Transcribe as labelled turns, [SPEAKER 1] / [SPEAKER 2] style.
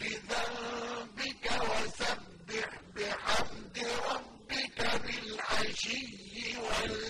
[SPEAKER 1] لذنبك وسبح بحمد ربك بالعشي والعشي